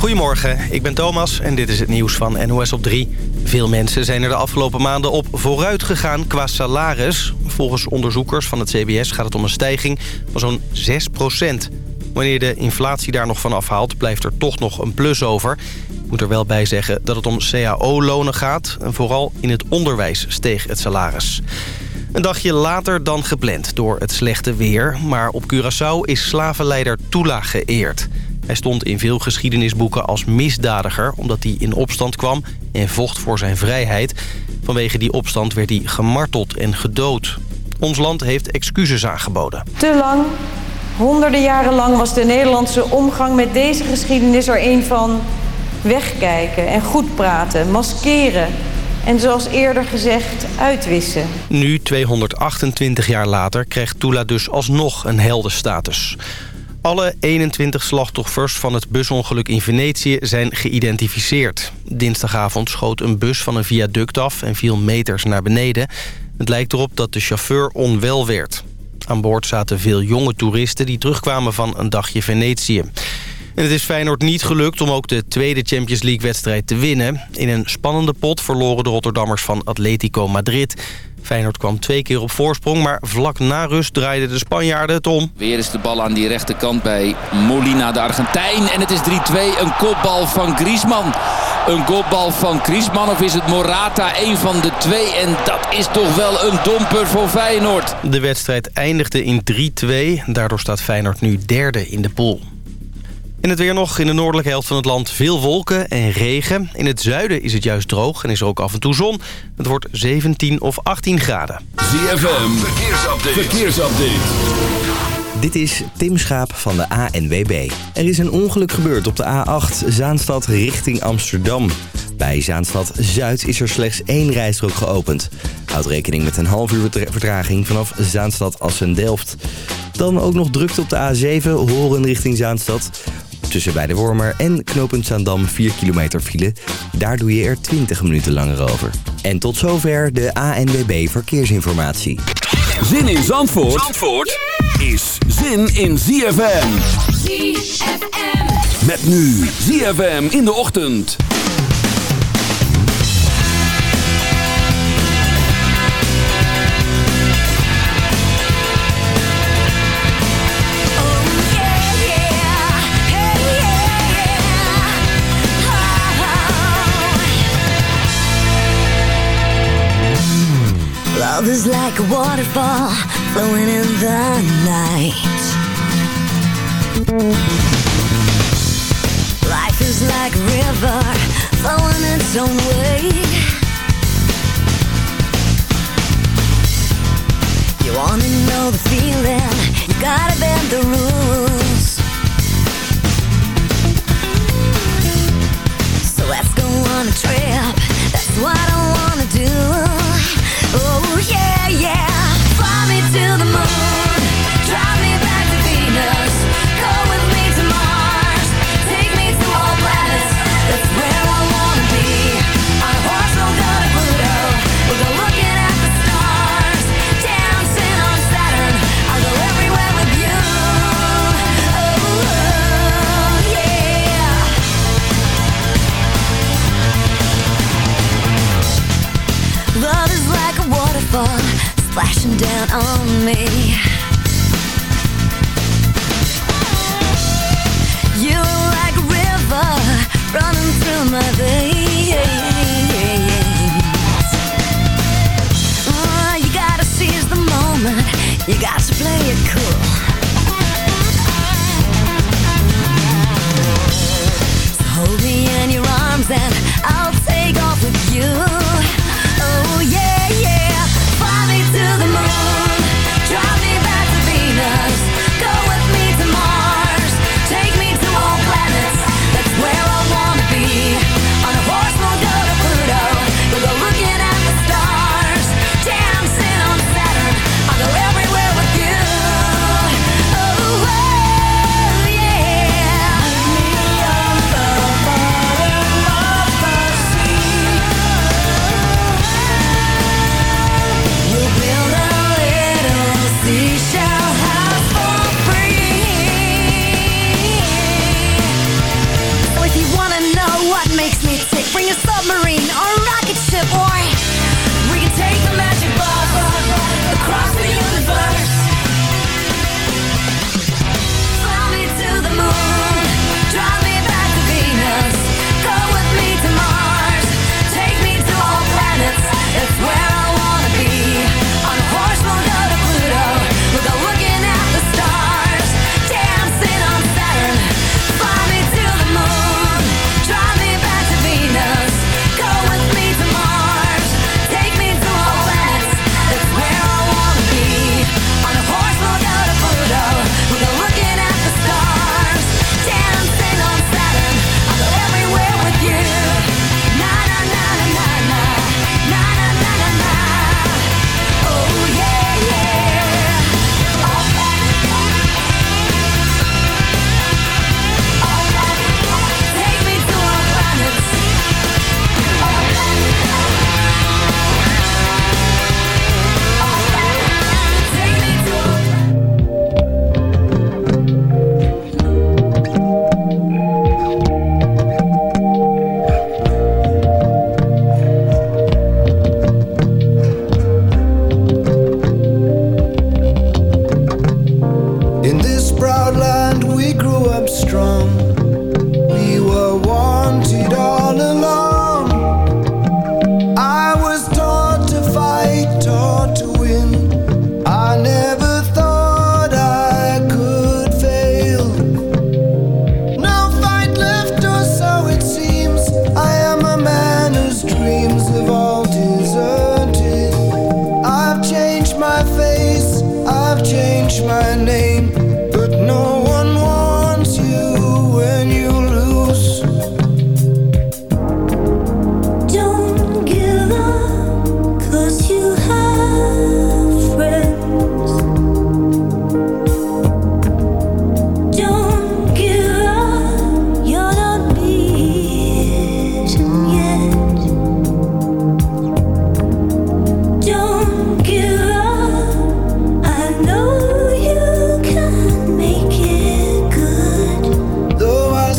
Goedemorgen, ik ben Thomas en dit is het nieuws van NOS op 3. Veel mensen zijn er de afgelopen maanden op vooruit gegaan qua salaris. Volgens onderzoekers van het CBS gaat het om een stijging van zo'n 6% Wanneer de inflatie daar nog van afhaalt, blijft er toch nog een plus over. Ik moet er wel bij zeggen dat het om cao-lonen gaat. En vooral in het onderwijs steeg het salaris. Een dagje later dan gepland door het slechte weer. Maar op Curaçao is slavenleider Tula geëerd. Hij stond in veel geschiedenisboeken als misdadiger... omdat hij in opstand kwam en vocht voor zijn vrijheid. Vanwege die opstand werd hij gemarteld en gedood. Ons land heeft excuses aangeboden. Te lang, honderden jaren lang was de Nederlandse omgang met deze geschiedenis er een van wegkijken en goed praten, maskeren en zoals eerder gezegd uitwissen. Nu, 228 jaar later, krijgt Tula dus alsnog een heldenstatus. Alle 21 slachtoffers van het busongeluk in Venetië zijn geïdentificeerd. Dinsdagavond schoot een bus van een viaduct af en viel meters naar beneden. Het lijkt erop dat de chauffeur onwel werd. Aan boord zaten veel jonge toeristen die terugkwamen van een dagje Venetië. En het is Feyenoord niet gelukt om ook de tweede Champions League-wedstrijd te winnen. In een spannende pot verloren de Rotterdammers van Atletico Madrid. Feyenoord kwam twee keer op voorsprong, maar vlak na rust draaiden de Spanjaarden het om. Weer is de bal aan die rechterkant bij Molina, de Argentijn. En het is 3-2, een kopbal van Griezmann. Een kopbal van Griezmann of is het Morata, een van de twee. En dat is toch wel een domper voor Feyenoord. De wedstrijd eindigde in 3-2. Daardoor staat Feyenoord nu derde in de pool. In het weer nog in de noordelijke helft van het land veel wolken en regen. In het zuiden is het juist droog en is er ook af en toe zon. Het wordt 17 of 18 graden. ZFM, verkeersupdate. verkeersupdate. Dit is Tim Schaap van de ANWB. Er is een ongeluk gebeurd op de A8 Zaanstad richting Amsterdam. Bij Zaanstad Zuid is er slechts één rijstrook geopend. Houd rekening met een half uur vertraging vanaf Zaanstad Assen-Delft. Dan ook nog drukte op de A7 Horen richting Zaanstad. Tussen bij de Wormer en knooppunt Zaandam 4 kilometer file. Daar doe je er 20 minuten langer over. En tot zover de ANWB Verkeersinformatie. Zin in Zandvoort, Zandvoort is zin in ZFM. ZFM. Met nu ZFM in de ochtend. Love is like a waterfall flowing in the night. Life is like a river flowing its own way. You wanna know the feeling, you gotta bend the rules. Splashing down on me.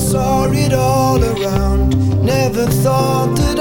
Saw it all around, never thought that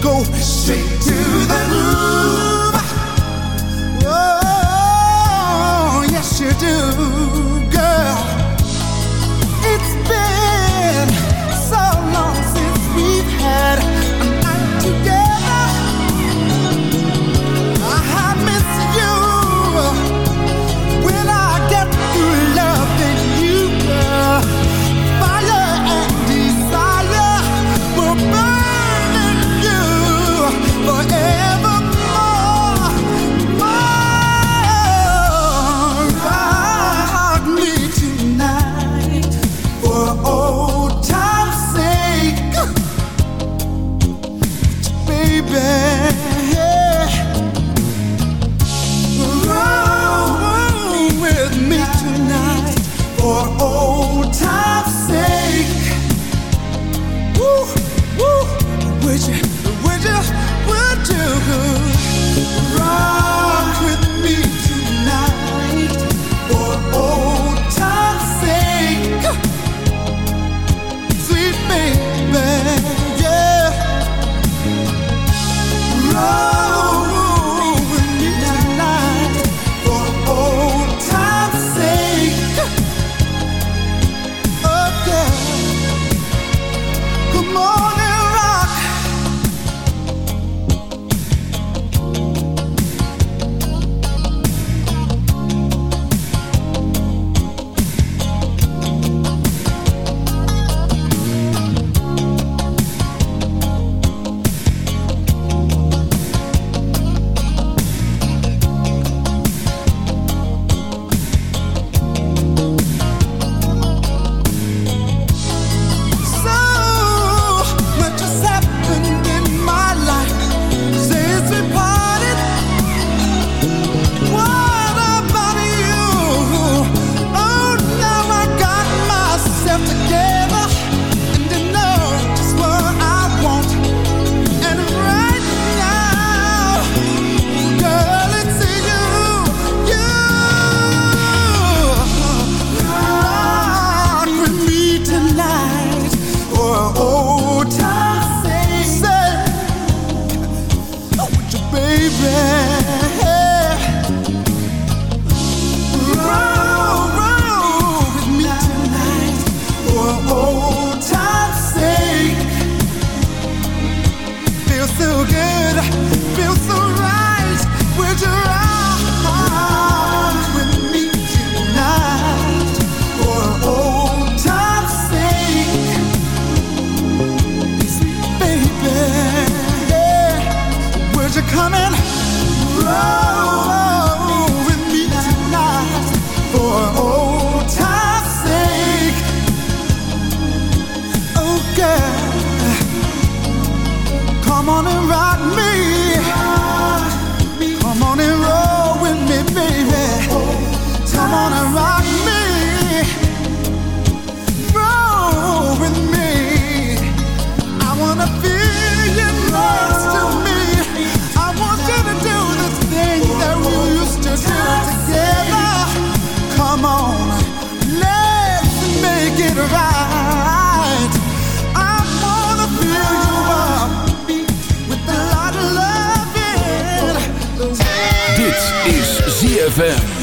go straight to the groove. Oh, yes you do. Come on and rock me. ZFM.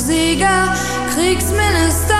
Sieger, Kriegsminister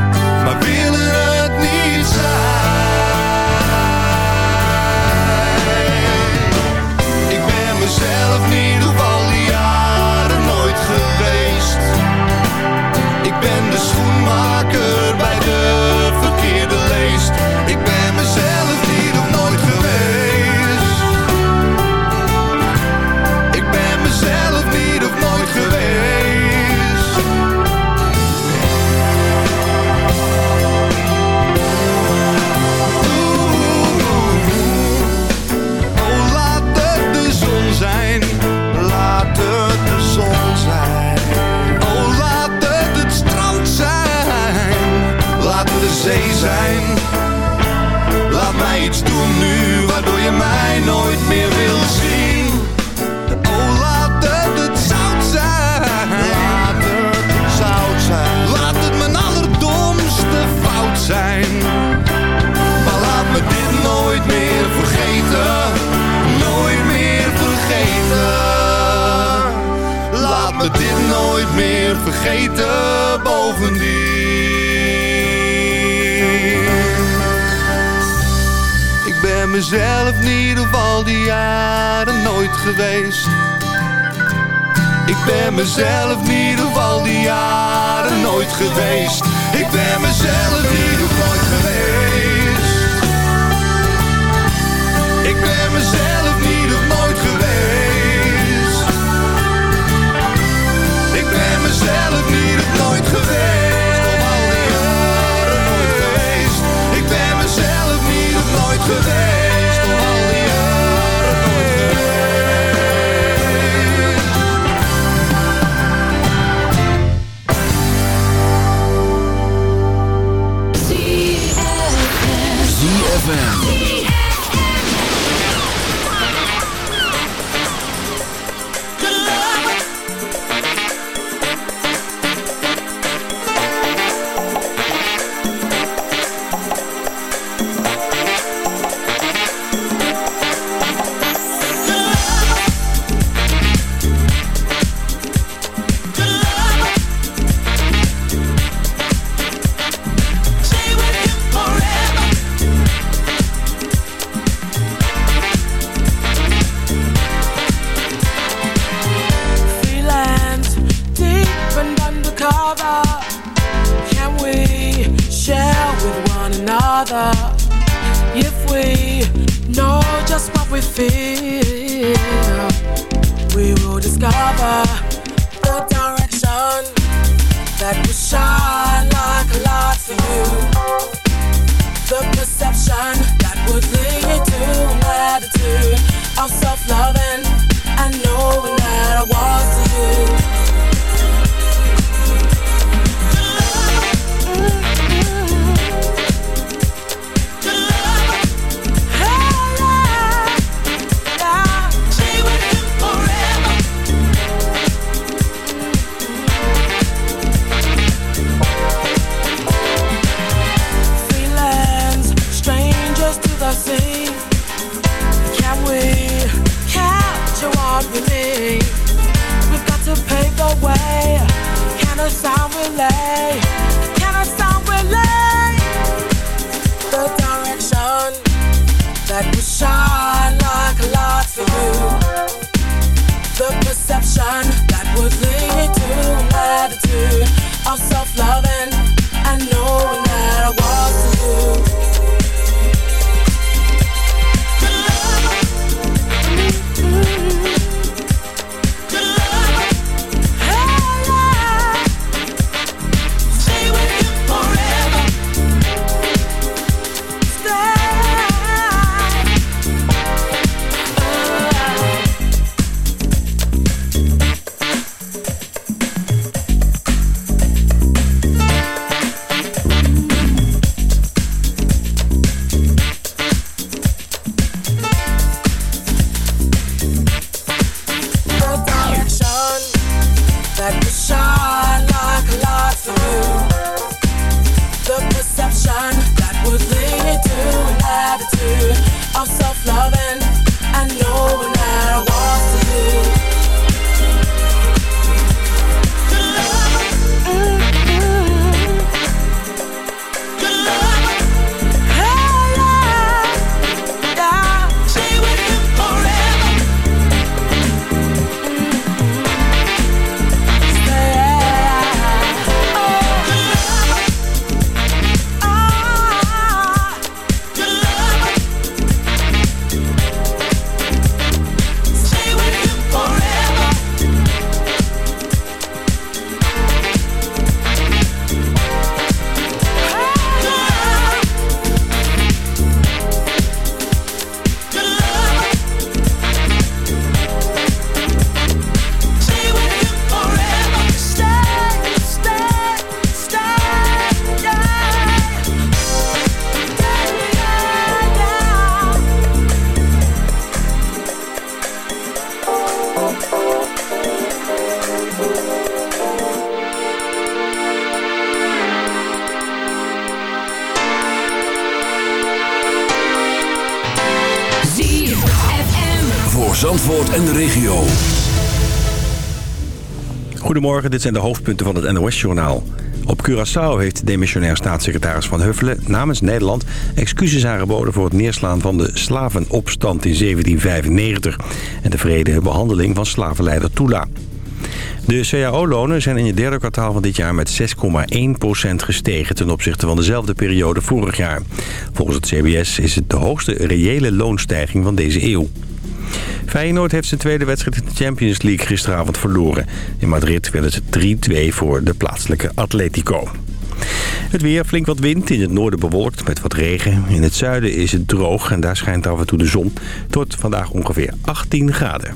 nooit meer vergeten. Bovendien. Ik ben mezelf niet op al die jaren nooit geweest. Ik ben mezelf niet op al die jaren nooit geweest. Ik ben mezelf niet op nooit geweest. Deze om die Goedemorgen, dit zijn de hoofdpunten van het NOS-journaal. Op Curaçao heeft demissionair staatssecretaris Van Huffelen namens Nederland excuses aangeboden voor het neerslaan van de slavenopstand in 1795 en de vrede behandeling van slavenleider Tula. De cao-lonen zijn in het derde kwartaal van dit jaar met 6,1% gestegen ten opzichte van dezelfde periode vorig jaar. Volgens het CBS is het de hoogste reële loonstijging van deze eeuw. Feyenoord heeft zijn tweede wedstrijd in de Champions League gisteravond verloren. In Madrid werd het 3-2 voor de plaatselijke Atletico. Het weer, flink wat wind, in het noorden bewolkt met wat regen. In het zuiden is het droog en daar schijnt af en toe de zon. Tot vandaag ongeveer 18 graden.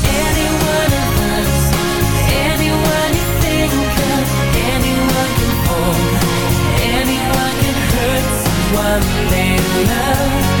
Anyone can hurt someone they love.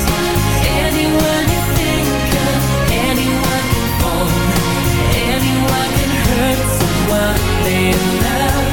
one they love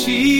she